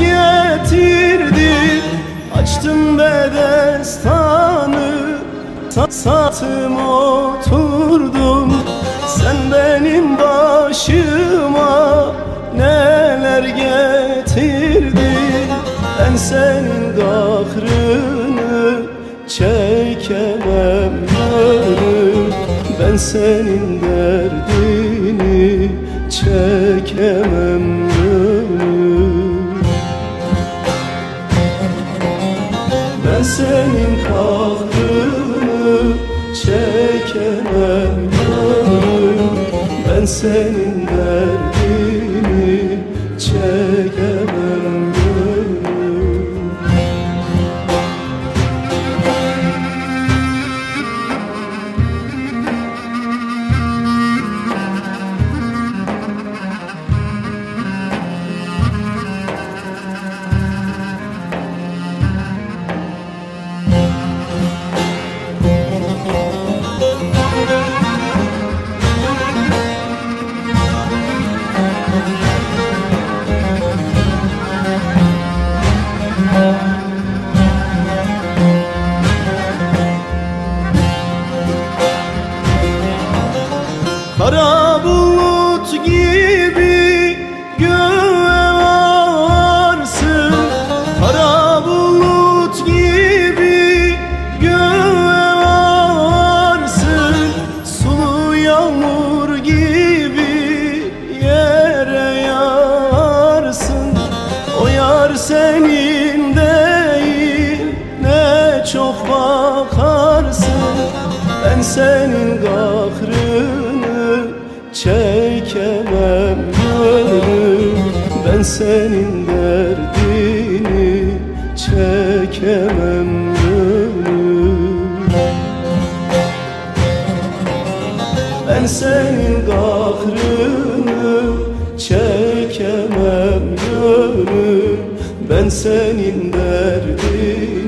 ateş Açtım bedestanı Satım oturdum. Sen benim başıma Neler getirdin? Ben senin dahrını Çekemem yarım Ben senin derdini Çekemem Senin kahrını çekemem. Gönül Ben senin Kara senin değil ne çok bakarsın. Ben senin kahrını çekemem gönül Ben senin derdini çekemem Ben senin kahrını çekemem ben senin derdim